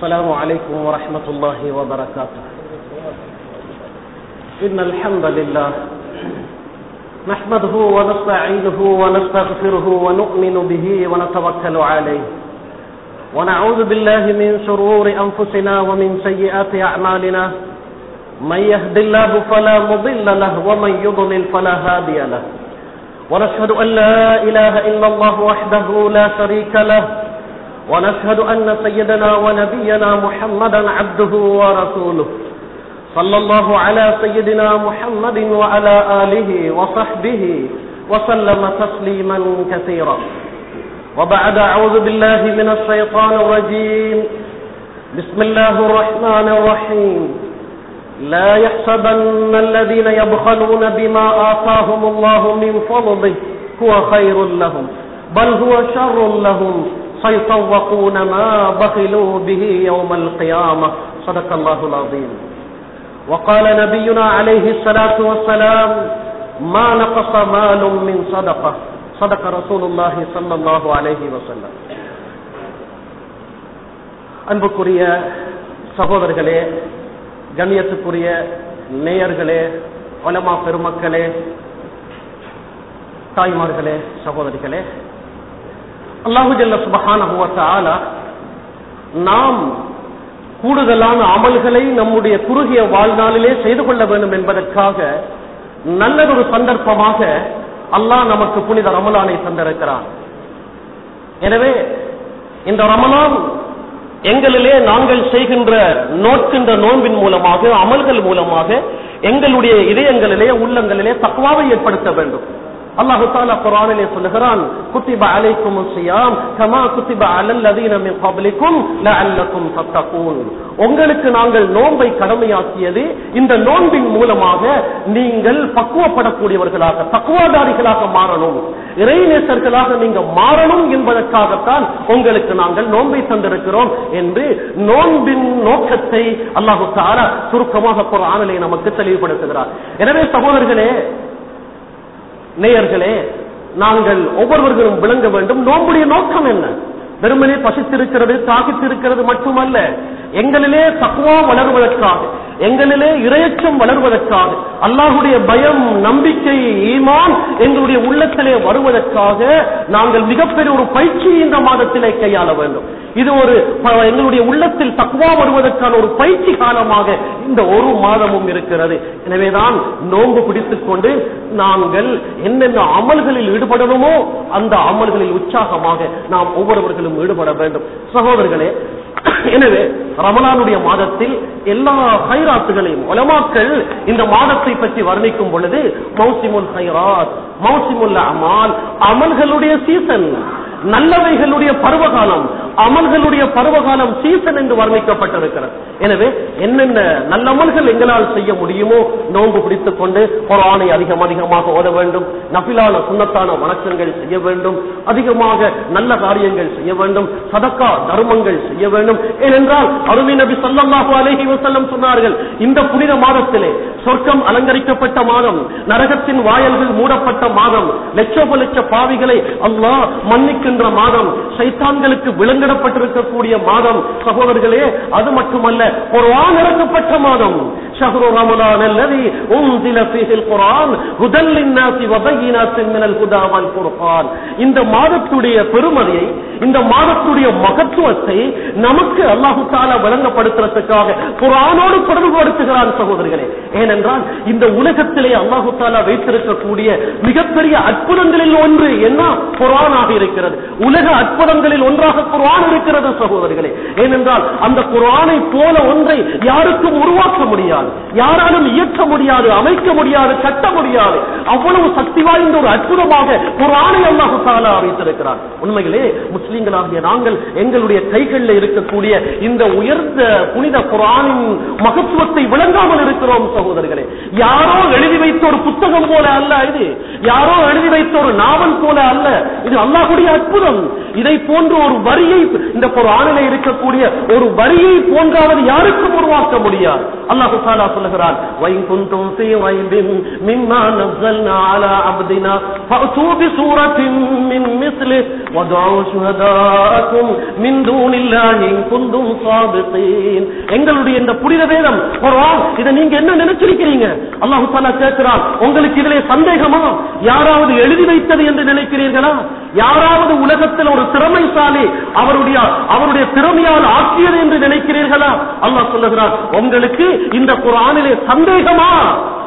السلام عليكم ورحمة الله وبركاته. إن الحمد لله نحمده ونستعينه ونستغفره ونؤمن به ونتوكل عليه. ونعوذ بالله من شرور أنفسنا ومن سيئات أعمالنا. من يهد الله فلا مضل له ومن يضلل فلا هادي له. ونشهد أن لا إله إلا الله وحده لا شريك له. ونشهد أن سيدنا ونبينا محمدا عبده ورسوله. صلى الله على سيدنا محمد وعلى آله وصحبه وسلم تسليما كثيرا. وبعد أعوذ بالله من الشيطان الرجيم. بسم الله الرحمن الرحيم. لا يحسبن الذين يبخلون بما آتاهم الله من فضله هو خير لهم بل هو شر لهم. سيطوقون ما بخلوا به يوم القيامة صدق الله العظيم وقال نبينا عليه الصلاة والسلام ما نقص مال من صدقة صدق رسول الله صلى الله عليه وسلم அன்புக்குரிய சகோதரர்களே கண்ணியத்துக்குரிய நேயர்களே வலமா பெருமக்களே தாய்மார்களே சகோதரிகளே அல்லாஹு ஜல்ல சுபஹான நாம் கூடுதலான அமல்களை நம்முடைய குறுகிய வாழ்நாளிலே செய்து கொள்ள வேண்டும் என்பதற்காக நல்லதொரு சந்தர்ப்பமாக அல்லாஹ் நமக்கு புனித ரமலானை தந்திருக்கிறான். எனவே இந்த ரமலான் எங்களிலே நாங்கள் செய்கின்ற நோட்கின்ற நோன்பின் மூலமாக அமல்கள் மூலமாக எங்களுடைய இதயங்களிலே உள்ளங்களிலே தக்குவாவை ஏற்படுத்த வேண்டும். அல்லாஹு தாலா குரானிலே சொல்லுகிறான் குத்திப அலைக்கும் சியாம் கமா குத்திப அலல் லதீன மின் கப்லிக்கும் லஅல்லக்கும் தத்தகூன். உங்களுக்கு நாங்கள் நோன்பை கடமையாக்கியது இந்த நோன்பின் மூலமாக நீங்கள் பக்குவப்படக்கூடியவர்களாக பக்குவாதாரிகளாக மாறணும். இறைநேசர்களாக நீங்க மாறணும் என்பதற்காகத்தான் உங்களுக்கு நாங்கள் நோன்பை தந்திருக்கிறோம் என்று நோன்பின் நோக்கத்தை அல்லாஹு தாலா சுருக்கமாக குரானிலே நமக்கு தெளிவுபடுத்துகிறார். எனவே சகோதரர்களே நேயர்களே நாங்கள் ஒவ்வொருவர்களும் விளங்க வேண்டும். நோம்புடைய நோக்கம் என்ன? வெறுமனே பசித்திருக்கிறது தாகித்திருக்கிறது மட்டுமல்ல எங்களிலே தக்குவா வளர்வதற்காக எங்களிலே இரையச்சம் வளர்வதற்காக அல்லாஹுடைய பயம் நம்பிக்கை ஈமான் எங்களுடைய உள்ளத்திலே வருவதற்காக நாங்கள் மிகப்பெரிய ஒரு பயிற்சி இந்த மாதத்திலே கையாள வேண்டும். இது ஒரு எங்களுடைய உள்ளத்தில் தக்குவா வருவதற்கான ஒரு பயிற்சி காலமாக இந்த ஒரு மாதமும் இருக்கிறது. எனவேதான் நோன்பு பிடித்துக் கொண்டு நாங்கள் என்னென்ன அமல்களில் ஈடுபடணுமோ அந்த அமல்களில் உற்சாகமாக நாம் ஒவ்வொருவர்களும் ஈடுபட வேண்டும். சகோதரர்களே எனவே ரமலானுடைய மாதத்தில் எல்லா ஹைராத்துகளையும் உலமாக்கள் இந்த மாதத்தை பற்றி வர்ணிக்கும் பொழுது மௌசிமுல் ஹைராத் மௌசிமுல் அமால் அமல்களுடைய சீசன் நல்லவைகளுடைய பருவகாலம் அமல்களுடைய பருவகாலம் சீசன் என்று வர்ணிக்கப்பட்டிருக்கிறது. எனவே என்னென்ன நல்ல அமல்கள் எங்களால் செய்ய முடியுமோ நோன்பு பிடித்துக் கொண்டு குரானை அதிகம் அதிகமாக ஓத வேண்டும் நபிலான சுண்ணத்தான வணக்கங்கள் செய்ய வேண்டும் அதிகமாக நல்ல காரியங்கள் செய்ய வேண்டும் சதக்கா தர்மங்கள் செய்ய வேண்டும். ஏனென்றால் அருமை நபி சல்லாஹூ அலஹி வசல்லம் சொன்னார்கள் இந்த புனித மாதத்திலே சொர்க்கம் அலங்கரிக்கப்பட்ட மாதம் நரகத்தின் வாயல்கள் மூடப்பட்ட மாதம் லட்சோப லட்ச பாவிகளை அல்லா மன்னிக்கின்ற மாதம் சைத்தான்களுக்கு விலங்கிடப்பட்டிருக்கக்கூடிய மாதம் சகோதரர்களே அது மட்டுமல்ல ஒரு இறக்கப்பட்ட மாதம். شهر رمضان الذي انزل فيه القرآن هدى للناس وبينات من الهدى والفرقان இந்த மாதத்துடைய பெருமதியை இந்த மாதத்துடைய மகத்துவத்தை நமக்கு அல்லாஹு தாலா வழங்கப்படுத்துறதுக்காக குரானோடு தொடர்பு படுத்துகிறான் சகோதரர்களே ஏனென்றால் இந்த உலகத்திலே அல்லாஹு தாலா வைத்திருக்கக்கூடிய மிகப்பெரிய அற்புதங்களில் ஒன்று என்ன குரானாக இருக்கிறது உலக அற்புதங்களில் ஒன்றாக குரான் இருக்கிறது சகோதரர்களே ஏனென்றால் அந்த குரானை போல ஒன்றை யாருக்கும் உருவாக்க முடியாது யாராலும் இயற்ற முடியாது அமைக்க முடியாது கட்ட முடியாது. அவ்வளவு சக்தி வாய்ந்த ஒரு அற்புதமாக ஒரு ஆணை அல்லாஹு தாலா அமைத்திருக்கிறார் உண்மையிலே முஸ்லீம்களாகிய நாங்கள் எங்களுடைய கைகளில் இருக்கக்கூடிய இந்த உயர்ந்த புனித குரானின் மகத்துவத்தை விளங்காமல் இருக்கிறோம் சகோதரர்களே. யாரோ எழுதி வைத்த ஒரு புத்தகம் போல அல்ல இது. யாரோ எழுதி வைத்த ஒரு நாவல் போல அல்ல. இது அல்லாஹுடைய அற்புதம். இதை போன்ற ஒரு வரியை இந்த குரானில் இருக்கக்கூடிய ஒரு வரியை போன்றாவது யாருக்கும் உருவாக்க முடியாது. அல்லாஹு தாலா சொல்லுகிறான் எங்களுடைய இந்த புனித வேதம் இதை நீங்க என்ன நினைச்சிருக்கிறீங்க? அல்லாஹு கேட்கிறான் உங்களுக்கு இதிலே சந்தேகமா? யாராவது எழுதி வைத்தது என்று நினைக்கிறீர்களா? யாராவது உலகத்தில் ஒரு திறமைசாலி அவருடைய அவருடைய திறமையால் ஆக்கியது என்று நினைக்கிறீர்களா? அல்லா சொல்லுகிறார் உங்களுக்கு இந்த குரானிலே சந்தேகமா?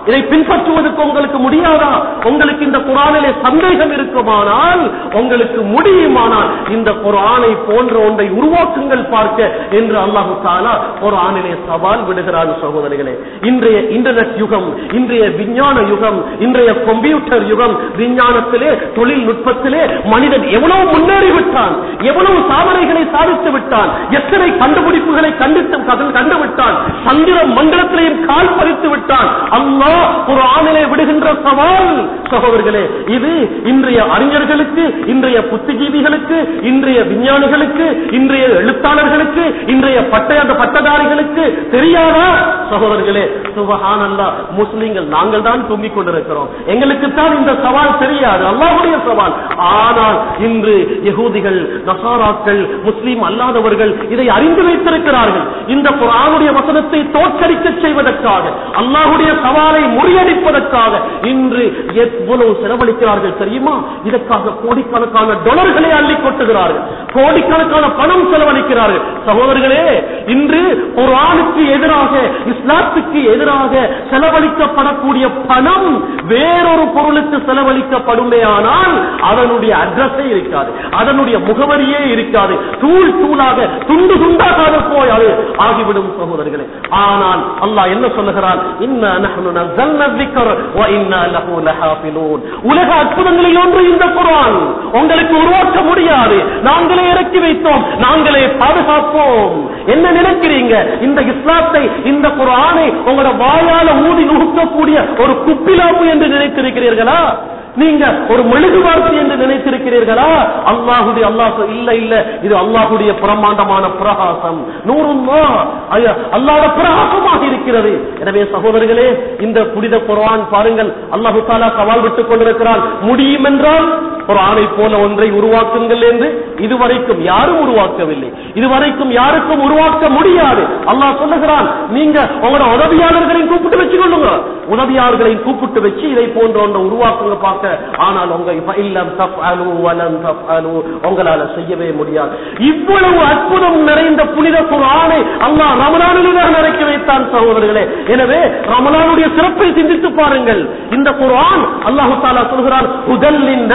இதை பின்பற்றுவதற்கு உங்களுக்கு முடியாதா? உங்களுக்கு இந்த குரானிலே சந்தேகம் இருக்குமானால் உங்களுக்கு முடியுமானால் இந்த குரானை போன்ற ஒன்றை உருவாக்குங்கள் பார்க்க என்று அல்லாஹு தாலா குரானிலே சவால் விடுகிறார் சகோதரிகளே. இன்றைய இன்டர்நெட் யுகம் இன்றைய விஞ்ஞான யுகம் இன்றைய கம்ப்யூட்டர் யுகம் விஞ்ஞானத்திலே தொழில்நுட்பத்திலே மனிதன் எவ்வளவு முன்னேறிவிட்டான் எவ்வளவு சாதனைகளை சாதித்து விட்டான் எத்தனை கண்டுபிடிப்புகளை கண்டித்து கண்டுவிட்டான் சந்திர மண்டலத்திலேயும் கால் பறித்து விட்டான். அல்லாஹ் ஆணிலே விடுகின்ற சவால். சகோதரர்களே இது இன்றைய அறிஞர்களுக்கு இன்றைய புத்திஜீவிகளுக்கு இன்றைய விஞ்ஞானிகளுக்கு இன்றைய எழுத்தாளர்களுக்கு என்று இன்றைய பட்டய பட்டதாரிகளுக்கு தெரியாதா? சகோதரர்களே சுபஹானல்லா முஸ்லிம்கள் நாங்கள் தான் தும்பிக் கொண்டிருக்கிறோம். எங்களுக்கு தான் இந்த சவால் தெரியாது. அல்லாவுடைய சவால். ஆனால் இன்று யகூதிகள் நசாராக்கள் முஸ்லீம் அல்லாதவர்கள் இதை அறிந்து வைத்திருக்கிறார்கள். இந்த குரானுடைய வசனத்தை தோற்கடிக்க செய்வதற்காக அல்லாஹுடைய சவாலை முறியடிப்பதற்காக இன்று எவ்வளவு செலவழிக்கிறார்கள் தெரியுமா? இதற்காக கோடிக்கணக்கான டொலர்களை அள்ளி கொட்டுகிறார்கள். கோடிக்கணக்கான பணம் செலவழிக்கிறார்கள். சகோதரர்களே இன்று ஒரு ஆளுக்கு எதிராக இஸ்லாத்துக்கு எதிராக செலவழிக்கப்படக்கூடிய பணம் வேறொரு பொருளுக்கு செலவழிக்கப்படுமே ஆனால் அதனுடைய அட்ரஸே இருக்காது. அதனுடைய முகவரியே இருக்காது. தூள் தூளாக துண்டு துண்டாக போய் அது ஆகிவிடும் சகோதரர்களே. ஆனால் அல்லாஹ் என்ன சொல்லுகிறான்? உலக அற்புதங்களில் ஒன்று இந்த குரான் உங்களுக்கு உருவாக்க முடியாது. நாங்களே இறக்கி வைத்தோம். நாங்களே பாதுகாப்போம். என்ன நினைக்கிறீங்க? இந்த இஸ்லாத்தை இந்த குரானை உங்களோட வாயால ஊதி நுகுக்கக்கூடிய ஒரு குப்பிலாப்பு என்று நினைத்திருக்கிறீர்களா? நீங்க ஒரு மெழுகுவார்த்தை என்று நினைத்திருக்கிறீர்களா? அல்லாஹுடைய அல்லாஹ் இல்ல இல்ல. இது அல்லாஹுடைய பிரமாண்டமான பிரகாசம். நூறும் அல்லாத பிரகாசமாக இருக்கிறது. எனவே சகோதரர்களே இந்த புனித குரான் பாருங்கள். அல்லாஹு தாலா சவால் விட்டுக் கொண்டிருக்கிறான். முடியும் என்றால் குர்ஆனை போல ஒன்றை உருவாக்குங்கள் என்று இதுவரைக்கும் யாரும் உருவாக்கவில்லை. இதுவரைக்கும் யாருக்கும் உருவாக்க முடியாது. அல்லா சொல்லுகிறான் நீங்க உங்களோட உதவியாளர்களையும் கூப்பிட்டு வச்சுக்கொள்ளுங்க. உதவியாளர்களையும் கூப்பிட்டு வச்சு இதை போன்ற ஒன்றை உருவாக்குங்க பார்க்க. ஆனால் உங்க இல்லம் தப் அலு வலம் தப் அலு உங்களால செய்யவே முடியாது. இவ்வளவு அற்புதம் நிறைந்த புனித குரானை அல்லா ரமலானிலே தான் வைத்தான் சகோதரர்களே. எனவே ரமலானுடைய சிறப்பை சிந்தித்து பாருங்கள். இந்த குரான் அல்லாஹு தஆலா சொல்கிறான் உதல்லின்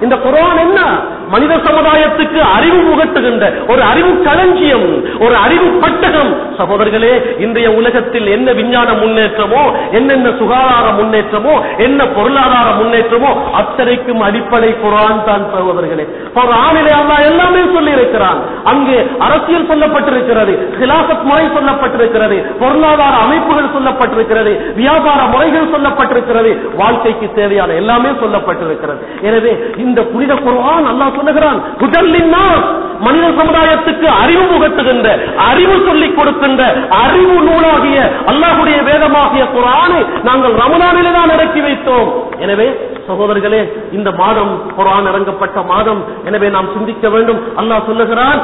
இந்த குரான் என்ன? மனித சமுதாயத்துக்கு அறிவு புகட்டுகின்ற ஒரு அறிவு களஞ்சியம் ஒரு அறிவு பட்டகம். சகோதரர்களே இன்றைய உலகத்தில் என்ன விஞ்ஞான முன்னேற்றமோ என்னென்ன சுகாதார முன்னேற்றமோ என்ன பொருளாதார முன்னேற்றமோ அத்தனைக்கும் அடிப்படை குரான் தான் சகோதரர்களே. குரானிலே அல்லாஹ் எல்லாமே சொல்லி இருக்கிறான் அங்கே அரசியல் சொல்லப்பட்டிருக்கிறது கிலாசத் முறை சொல்லப்பட்டிருக்கிறது பொருளாதார அமைப்புகள் சொல்லப்பட்டிருக்கிறது வியாபார முறைகள் சொல்லப்பட்டிருக்கிறது வாழ்க்கைக்கு தேவையான எல்லாமே சொல்லப்பட்டிருக்கிறது. எனவே இந்த புனித குர்ஆன் அல்லாஹ் சொல்லுகிறான் முதல்லின்னா மனித சமுதாயத்துக்கு அறிவு புகட்டுகின்ற அறிவு சொல்லிக் கொடுக்கின்ற அறிவு நூலாகிய அல்லாஹுடைய வேதமாகிய குரானை நாங்கள் ரமலானிலே தான் இறக்கி வைத்தோம். எனவே சகோதரர்களே இந்த மாதம் குரான் இறங்கப்பட்ட மாதம். எனவே நாம் சிந்திக்க வேண்டும். அல்லாஹ் சொல்லுகிறான்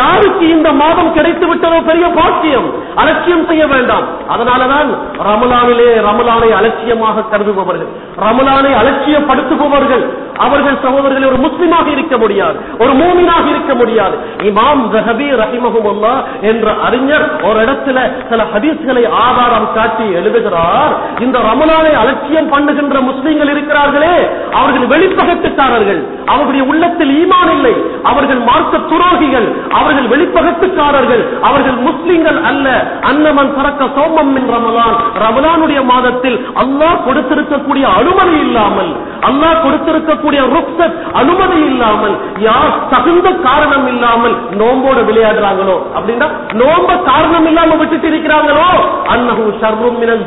யாருக்கு இந்த மாதம் கிடைத்து விட்டதோ பெரிய பாக்கியம்? அலட்சியம் செய்ய வேண்டாம். அதனாலதான் ரமலானிலே ரமலானை அலட்சியமாக கருதுபவர்கள் ரமலானை அலட்சியப்படுத்துபவர்கள் அவர்கள் சகோதரர்கள் ஒரு முஸ்லிமாக இருக்க முடியாது. ஒரு மூமினாக இருக்க முடியாது. இமாம் ரஹபி ரஹிமஹுல்லா என்ற அறிஞர் ஒரு இடத்துல சில ஹதீஸ்களை ஆதாரம் காட்டி எழுதுகிறார். இந்த ரமலானை அலட்சியம் பண்ணுகின்ற முஸ்லீம்கள் இருக்கிறார்களே அவர்கள் வெளிப்பகத்துக்காரர்கள் அவர்களுடைய உள்ளத்தில் ஈமான் இல்லை. அவர்கள் மார்க்க துரோகிகள். அவர்கள் வெளிப்பகத்துக்காரர்கள் அவர்கள் முஸ்லீம்கள் அல்ல. அன்னமன் சரக்க சோமம் மின் ரமலான். ரமலானுடைய மாதத்தில் அல்லாஹ் கொடுத்திருக்கக்கூடிய அனுமதி இல்லாமல் அல்லாஹ் கொடுத்திருக்கக்கூடிய ருக்சத் அனுமதி இல்லாமல் யார் தகுந்த காரணம் இல்லாமல் நோம்போட விளையாடுறாங்களோ அப்படின்னா நோம்ப காரணம் இல்லாம விட்டுட்டு இருக்கிறாங்களோ அன்னகு சர்வம் மினல்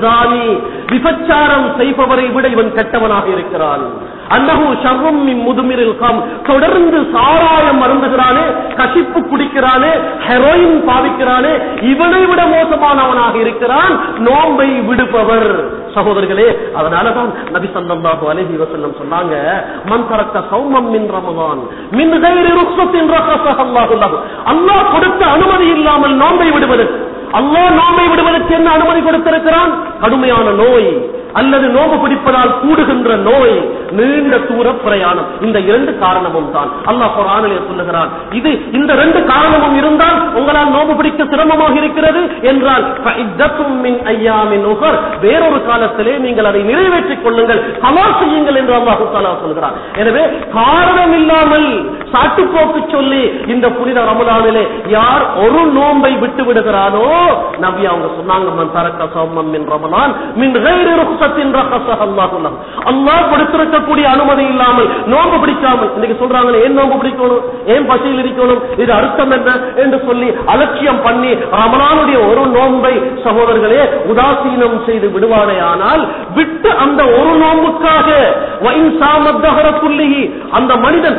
விபச்சாரம் செய்பவரை விட இவன் கெட்டவனாக இருக்கிறான். அன்னஹு ஷர்ரும் முதுமிரில் கம். தொடர்ந்து சாராயம் மருந்துகிறானே கசிப்பு குடிக்கிறானே ஹெரோயின் பாவிக்கிறானே இவனை விட மோசமானவனாக இருக்கிறான் நோம்பை விடுபவர். சகோதரர்களே அதனாலதான் நபி சந்தம்பாபு அலி வஸல்லம் சொன்னாங்க மன் தரக்க சௌமம் மின் ரமதான் மின் கைரி அல்லாஹ் கொடுத்த அனுமதி இல்லாமல் நோம்பை விடுவது அல்லாஹ் நோம்பை விடுவதற்கு என்ன அனுமதி கொடுத்திருக்கிறான்? கடுமையான நோய். அல்லது நோம்பு பிடிப்பதால் கூடுகின்ற நோய் நீண்ட தூர பிரயாணம். இந்த இரண்டு காரணமும் தான். அல்லாஹ் குரானிலே சொல்லுகிறான் இது இந்த ரெண்டு காரணமும் இருந்தால் உங்களால் நோம்பு பிடிக்க சிரமமாக இருக்கிறது என்றால் வேறொரு காலத்திலே நீங்கள் அதை நிறைவேற்றிக் கொள்ளுங்கள். கலா செய்யுங்கள் என்று அல்லாஹு சொல்கிறார் எனவே காரணம் இல்லாமல் சாட்டுப்போக்கு சொல்லி இந்த புனித ரமலானிலே யார் ஒரு நோன்பை விட்டு விடுகிறானோ நபி அவங்க சொன்னாங்க மன் தரக்க மின் கொடுத்திருக்கக்கூடிய அனுமதி இல்லாமல் நோன்பு பிடிக்காமல் இன்னைக்கு சொல்றாங்களே ஏன் நோன்பு பிடிக்கணும்? ஏன் பசியில் இருக்கணும் இது அர்த்தம் என்ன? என்று சொல்லி அலட்சியம் பண்ணி ரமலானுடைய ஒரு நோன்பை சகோதரர்களே உதாசீனம் செய்து விடுவானே ஆனால் விட்டு அந்த ஒரு நோன்புக்காக அந்த மனிதன்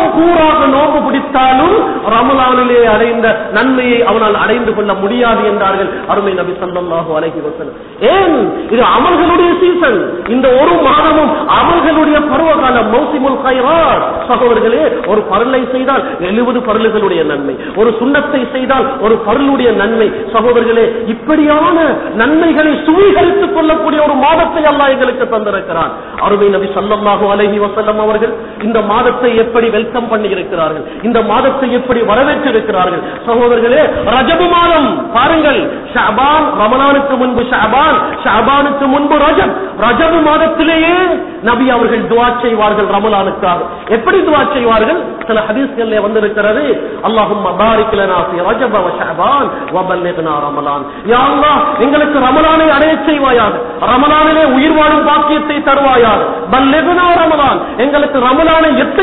காலம் கூறாக நோக்கு பிடித்தாலும் ரமலானிலே அடைந்த நன்மையை அவனால் அடைந்து கொள்ள முடியாது என்றார்கள் அருமை நபி சந்தமாக அழகி வசன் ஏன்? இது அமல்களுடைய சீசன் இந்த ஒரு மாதமும் அமல்களுடைய பருவகால மௌசிமுல் கைராத் சகோதரர்களே ஒரு பருளை செய்தால் எழுபது பரலுகளுடைய நன்மை. ஒரு சுண்ணத்தை செய்தால் ஒரு பருளுடைய நன்மை. சகோதரர்களே இப்படியான நன்மைகளை சுவீகரித்துக் கொள்ளக்கூடிய ஒரு மாதத்தை அல்லாஹ் எங்களுக்கு தந்திருக்கிறார் அருமை நபி ஸல்லல்லாஹு அலைஹி வசல்லம் அவர்கள் இந்த மாதத்தை எப்படி வெல்க வெல்கம் பண்ணி இருக்கிறார்கள் இந்த மாதத்தை எப்படி வரவேற்றிருக்கிறார்கள்? சகோதரர்களே ரஜபு மாதம். பாருங்கள் ஷஅபான் ரமலானுக்கு முன்பு ஷஅபான் ஷஅபானுக்கு முன்பு ரஜப். ரஜபு மாதத்திலேயே நபி அவர்கள் துவா செய்வார்கள் ரமலானுக்காக. எப்படி துவா செய்வார்கள்? சில ஹதீஸ்கள் வந்திருக்கிறது அல்லாஹும் எங்களுக்கு ரமலானை அடைய செய்வாயாக. ரமலானிலே உயிர் வாழும் பாக்கியத்தை தருவாயாக. பல்லிக்னா ரமலான். எங்களுக்கு ரமலானை எட்டு